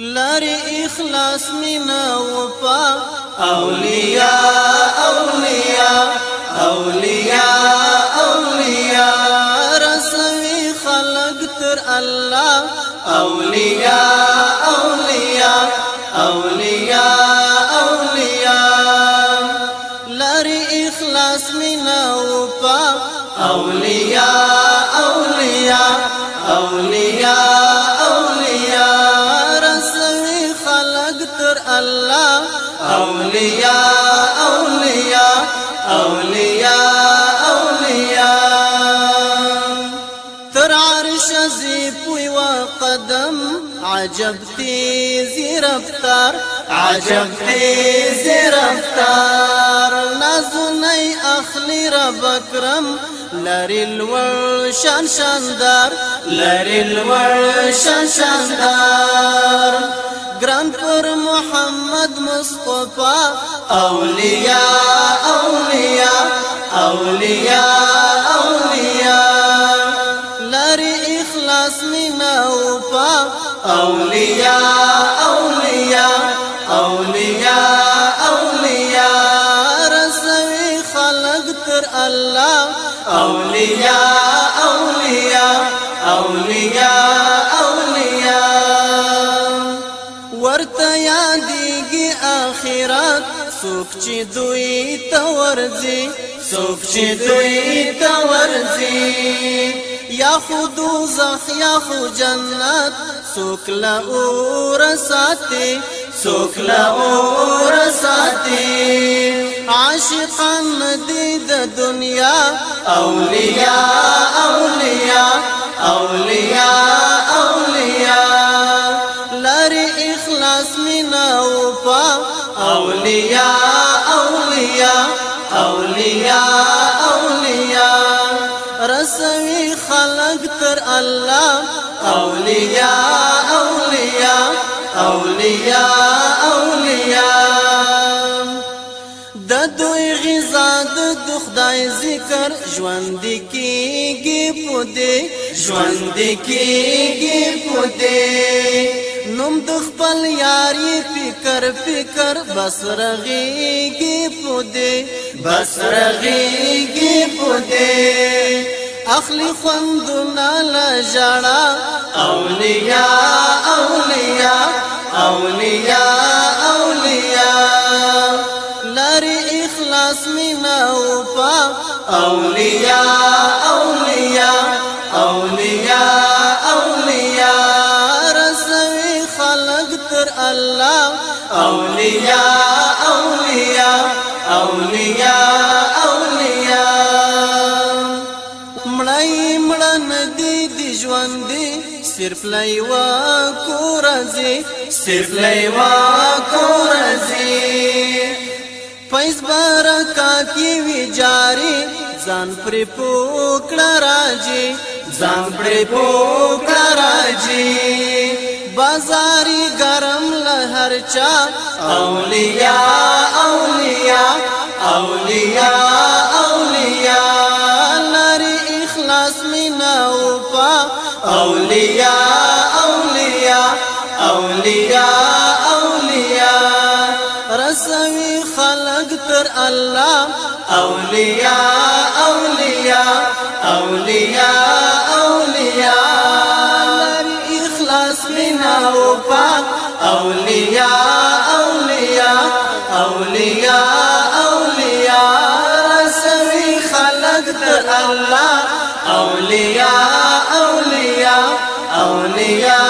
لاري اخلاص منا وفا. اولیاء اولیاء اولیاء اولیاء. رسوي خلق تر الله. اولیاء اولیاء اولیاء اولیاء. لاري اخلاص منا وفا. اولیاء الله اولیاء اولیاء اولیاء اولیاء تر عرش زی پوی و قدم عجب تیزی رفتار عجب تیزی رفتار. نازنی اخلی رب اکرم لری الور شان شاندار لری الور شان شاندار. مصطفی اولیاء اولیاء اولیاء اولیاء لری إخلاص مینا وفا اولیاء اولیاء اولیاء اولیاء رسوي خلق تر الله اولیاء اولیاء اولیاء ورته یادېږي آخرت. څوک چې دوی ته ورځي څوک چې دوی ته ورځي. یا خو دوزخ یا خو جنت څوک لا اور ساتي څوک لا اور ساتي. عاشقان دې د دنیا اولیاء اولیاء اولیاء اولیاء اولیاء اولیاء رسوي خلق تر الله. اولیاء اولیاء اولیاء اولیاء د دوی غذا د خدای ذکر. ژوند کیږي پدې ژوند کیږي پدې نوم د خپل یاري فکر فکر بس رغيږي پودې بس رغيږي پودې اخلي خوندنا لا جړا اولیاء اولیاء اولیاء اولیاء. لاري اخلاص مینا وفا اولیاء اولیاء اولیاء الله اولیاء اولیاء اولیاء اولیاء مړای مړن دي دي ژوند دي صرف لایوا کورځي صرف لایوا کورځي فیض برکات وی جاری ځان پر پوکړه راځي ځان پر پوکړه راځي بازاری گرم لہر چا اولیاء اولیاء اولیاء اولیاء. لری اخلاص منا وفا اولیاء اولیاء اولیاء اولیاء. رسوی خلق تر الله. اولیاء اولیاء اولیاء وفا أولياء أولياء أولياء رسمي خلقت الله. أولياء أولياء أولياء